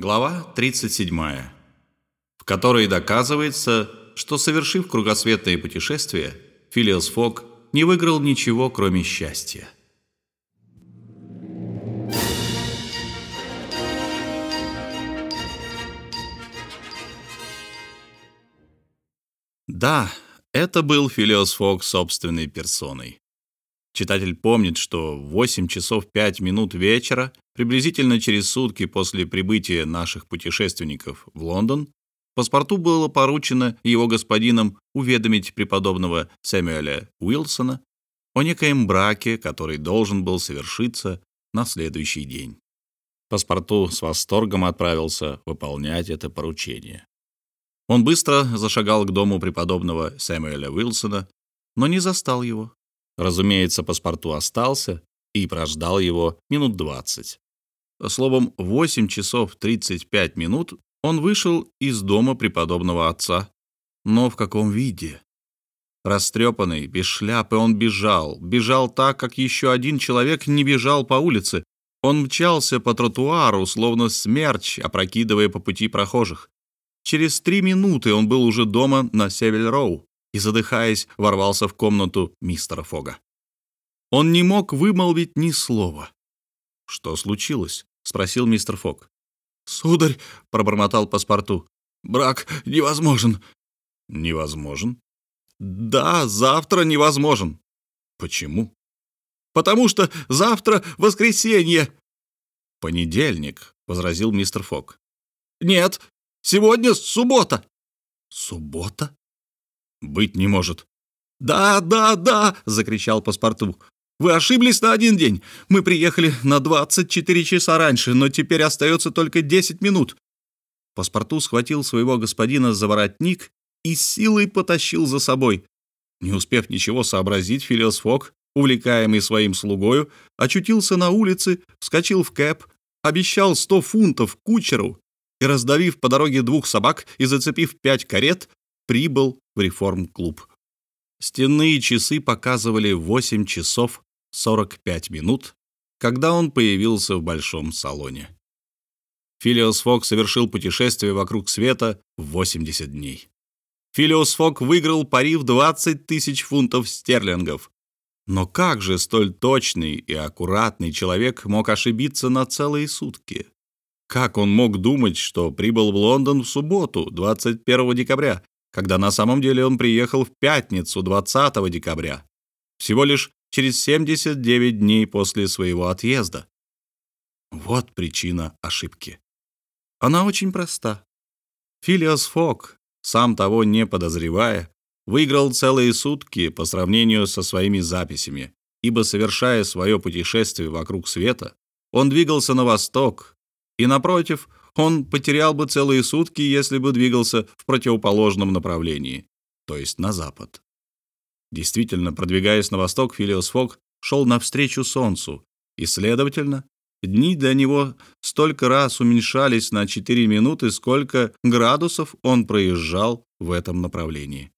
Глава 37, в которой доказывается, что, совершив кругосветное путешествие, Филиас Фок не выиграл ничего, кроме счастья. Да, это был Филиос Фок собственной персоной. Читатель помнит, что в 8 часов 5 минут вечера, приблизительно через сутки после прибытия наших путешественников в Лондон, паспорту было поручено его господином уведомить преподобного Сэмюэля Уилсона о некоем браке, который должен был совершиться на следующий день. Паспорту с восторгом отправился выполнять это поручение. Он быстро зашагал к дому преподобного Сэмюэля Уилсона, но не застал его. Разумеется, паспорту остался и прождал его минут двадцать. Словом, в 8 часов 35 минут он вышел из дома преподобного отца. Но в каком виде? Растрепанный, без шляпы, он бежал. Бежал так, как еще один человек не бежал по улице. Он мчался по тротуару, словно смерч, опрокидывая по пути прохожих. Через три минуты он был уже дома на Севель-Роу и, задыхаясь, ворвался в комнату мистера Фога. Он не мог вымолвить ни слова. «Что случилось?» — спросил мистер Фог. «Сударь», — пробормотал паспорту, — «брак невозможен». «Невозможен?» «Да, завтра невозможен». «Почему?» «Потому что завтра воскресенье». «Понедельник», — возразил мистер Фог. «Нет, сегодня суббота». «Суббота?» «Быть не может». «Да, да, да!» — закричал паспорту. «Вы ошиблись на один день. Мы приехали на 24 часа раньше, но теперь остается только 10 минут». Паспорту схватил своего господина за воротник и силой потащил за собой. Не успев ничего сообразить, Филиос Фок, увлекаемый своим слугою, очутился на улице, вскочил в кэп, обещал 100 фунтов кучеру и, раздавив по дороге двух собак и зацепив пять карет, прибыл в реформ-клуб. Стенные часы показывали 8 часов 45 минут, когда он появился в большом салоне. Филиос Фок совершил путешествие вокруг света в 80 дней. Филиос Фок выиграл пари в 20 тысяч фунтов стерлингов. Но как же столь точный и аккуратный человек мог ошибиться на целые сутки? Как он мог думать, что прибыл в Лондон в субботу, 21 декабря, когда на самом деле он приехал в пятницу 20 декабря, всего лишь через 79 дней после своего отъезда. Вот причина ошибки. Она очень проста. Филиас Фок, сам того не подозревая, выиграл целые сутки по сравнению со своими записями, ибо, совершая свое путешествие вокруг света, он двигался на восток, и, напротив, он потерял бы целые сутки, если бы двигался в противоположном направлении, то есть на запад. Действительно, продвигаясь на восток, Филиос Фок шел навстречу Солнцу, и, следовательно, дни для него столько раз уменьшались на 4 минуты, сколько градусов он проезжал в этом направлении.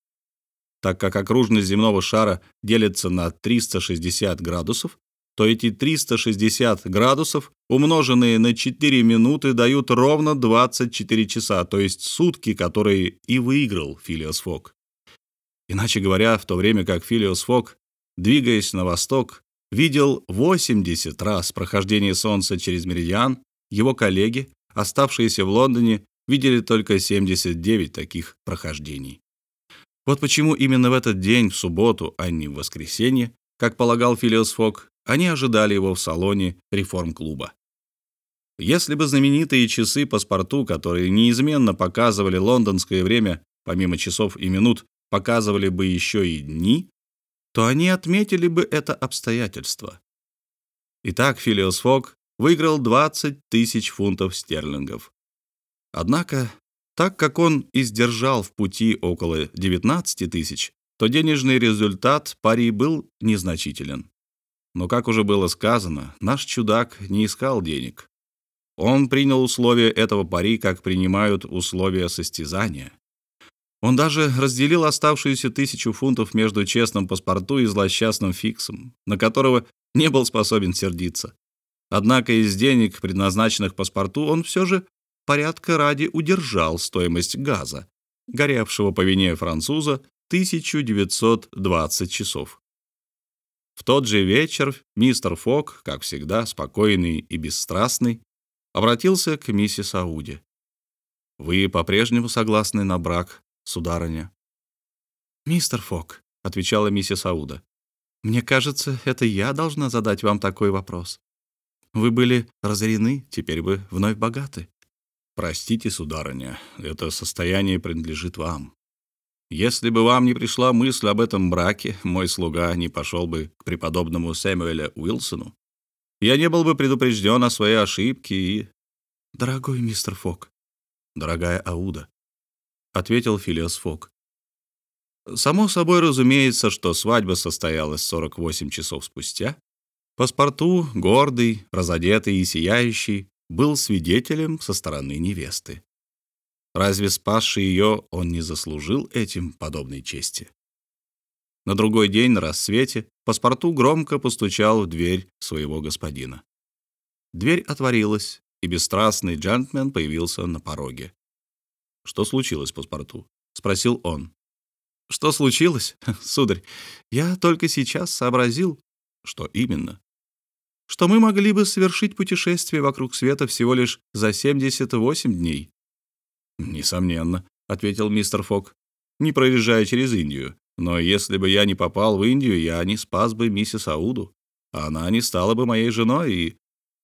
Так как окружность земного шара делится на 360 градусов, то эти 360 градусов, умноженные на 4 минуты, дают ровно 24 часа, то есть сутки, которые и выиграл Филиос Фок. Иначе говоря, в то время как Филиос Фок, двигаясь на восток, видел 80 раз прохождение Солнца через меридиан, его коллеги, оставшиеся в Лондоне, видели только 79 таких прохождений. Вот почему именно в этот день, в субботу, а не в воскресенье, как полагал Филиос Фок, они ожидали его в салоне реформ-клуба. Если бы знаменитые часы паспорту, которые неизменно показывали лондонское время, помимо часов и минут, показывали бы еще и дни, то они отметили бы это обстоятельство. Итак, Филиос Фок выиграл 20 тысяч фунтов стерлингов. Однако, так как он издержал в пути около 19 тысяч, то денежный результат пари был незначителен. Но, как уже было сказано, наш чудак не искал денег. Он принял условия этого пари, как принимают условия состязания. Он даже разделил оставшуюся тысячу фунтов между честным паспорту и злосчастным фиксом, на которого не был способен сердиться. Однако из денег, предназначенных паспорту, он все же порядка ради удержал стоимость газа, горевшего по вине француза 1920 часов. В тот же вечер мистер Фок, как всегда, спокойный и бесстрастный, обратился к миссис Ауде. «Вы по-прежнему согласны на брак, сударыня?» «Мистер Фок», — отвечала миссис Ауда, — «мне кажется, это я должна задать вам такой вопрос. Вы были разорены, теперь вы вновь богаты». «Простите, сударыня, это состояние принадлежит вам. Если бы вам не пришла мысль об этом браке, мой слуга не пошел бы к преподобному Сэмюэля Уилсону. Я не был бы предупрежден о своей ошибке и...» «Дорогой мистер Фок, дорогая Ауда», — ответил Филиос Фок. Само собой разумеется, что свадьба состоялась 48 часов спустя. Паспорту, гордый, разодетый и сияющий, был свидетелем со стороны невесты. Разве спасший ее он не заслужил этим подобной чести? На другой день на рассвете паспорту громко постучал в дверь своего господина. Дверь отворилась, и бесстрастный джентльмен появился на пороге. «Что случилось, паспорту?» — спросил он. Что случилось, сударь? Я только сейчас сообразил, что именно. Что мы могли бы совершить путешествие вокруг света всего лишь за 78 дней. Несомненно, ответил мистер Фок, не проезжая через Индию. Но если бы я не попал в Индию, я не спас бы миссис Ауду. Она не стала бы моей женой, и...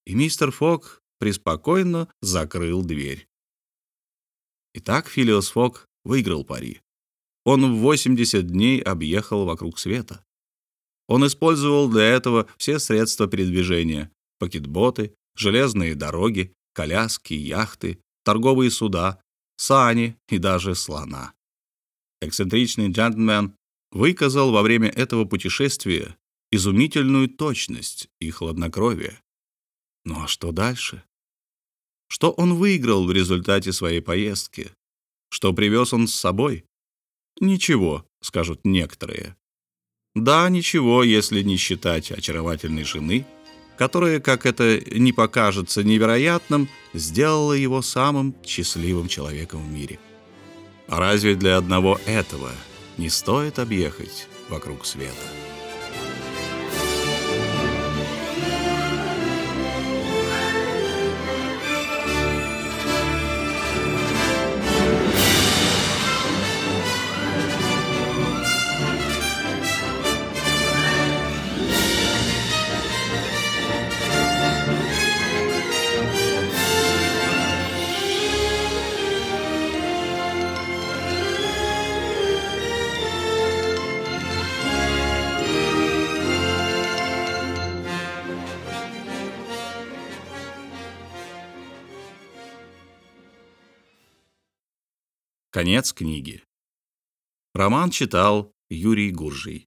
И мистер Фок преспокойно закрыл дверь. Итак, Филиос Фок выиграл пари. Он в 80 дней объехал вокруг света. Он использовал для этого все средства передвижения — пакетботы, железные дороги, коляски, яхты, торговые суда, сани и даже слона. Эксцентричный джентльмен выказал во время этого путешествия изумительную точность и хладнокровие. Ну а что дальше? Что он выиграл в результате своей поездки? Что привез он с собой? Ничего, скажут некоторые. Да, ничего, если не считать очаровательной жены, которая, как это не покажется невероятным, сделала его самым счастливым человеком в мире. А разве для одного этого не стоит объехать вокруг света? Конец книги. Роман читал Юрий Гуржий.